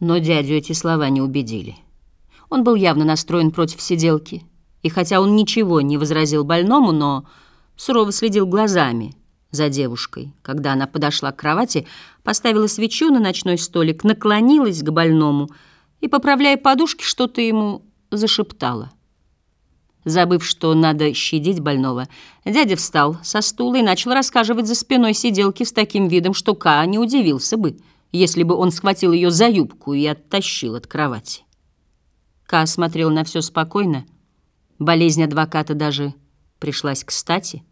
Но дядю эти слова не убедили. Он был явно настроен против сиделки, и хотя он ничего не возразил больному, но сурово следил глазами за девушкой. Когда она подошла к кровати, поставила свечу на ночной столик, наклонилась к больному и, поправляя подушки, что-то ему зашептала. Забыв, что надо щадить больного, дядя встал со стула и начал рассказывать за спиной сиделки с таким видом, что Ка не удивился бы, если бы он схватил ее за юбку и оттащил от кровати. Ка смотрел на все спокойно. Болезнь адвоката даже пришлась кстати,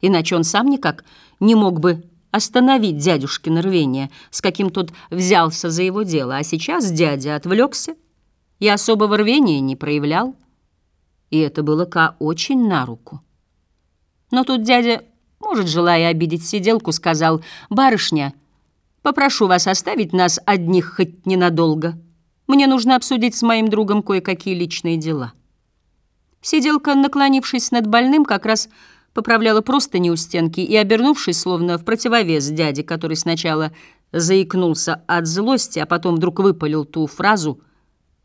иначе он сам никак не мог бы остановить дядюшкино рвение, с каким тот взялся за его дело, а сейчас дядя отвлекся и особого рвения не проявлял и это было Ка очень на руку. Но тут дядя, может, желая обидеть сиделку, сказал, «Барышня, попрошу вас оставить нас одних хоть ненадолго. Мне нужно обсудить с моим другом кое-какие личные дела». Сиделка, наклонившись над больным, как раз поправляла простыни у стенки и, обернувшись, словно в противовес дяде, который сначала заикнулся от злости, а потом вдруг выпалил ту фразу,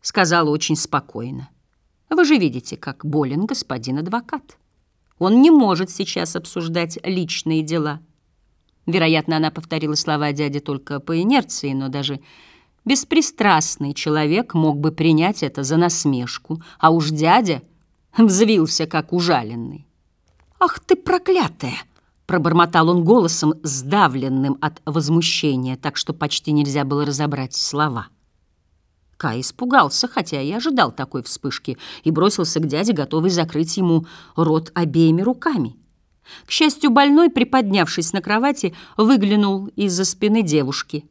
сказала очень спокойно. Вы же видите, как болен господин адвокат. Он не может сейчас обсуждать личные дела. Вероятно, она повторила слова дяди только по инерции, но даже беспристрастный человек мог бы принять это за насмешку, а уж дядя взвился, как ужаленный. «Ах ты проклятая!» — пробормотал он голосом, сдавленным от возмущения, так что почти нельзя было разобрать слова. Кай испугался, хотя и ожидал такой вспышки, и бросился к дяде, готовый закрыть ему рот обеими руками. К счастью, больной, приподнявшись на кровати, выглянул из-за спины девушки.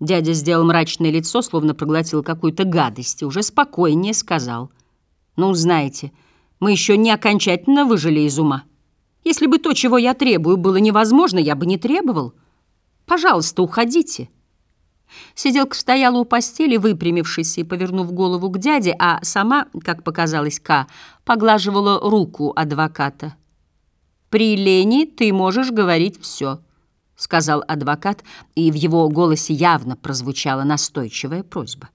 Дядя сделал мрачное лицо, словно проглотил какую-то гадость, и уже спокойнее сказал. «Ну, знаете, мы еще не окончательно выжили из ума. Если бы то, чего я требую, было невозможно, я бы не требовал. Пожалуйста, уходите». Сиделка стояла у постели, выпрямившись и повернув голову к дяде, а сама, как показалось Ка, поглаживала руку адвоката. «При Лене ты можешь говорить все», — сказал адвокат, и в его голосе явно прозвучала настойчивая просьба.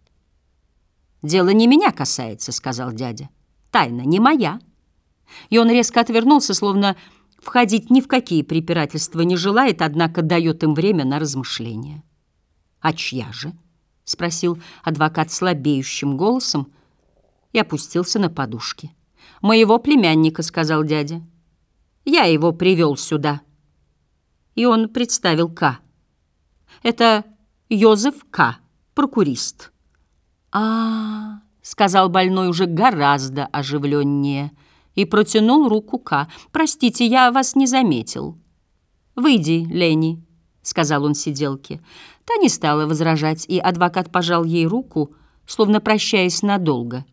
«Дело не меня касается», — сказал дядя. «Тайна не моя». И он резко отвернулся, словно входить ни в какие препирательства не желает, однако дает им время на размышления. «А чья же?» — спросил адвокат слабеющим голосом и опустился на подушки. «Моего племянника», — сказал дядя. «Я его привел сюда». И он представил К. «Это Йозеф К., прокурист». «А-а-а», сказал больной уже гораздо оживленнее и протянул руку К. «Простите, я вас не заметил». «Выйди, Лени», — сказал он сиделке. Та не стала возражать, и адвокат пожал ей руку, словно прощаясь надолго.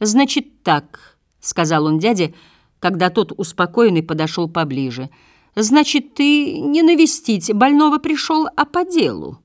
«Значит так», — сказал он дяде, когда тот успокоенный подошел поближе. «Значит, ты не навестить больного пришел, а по делу».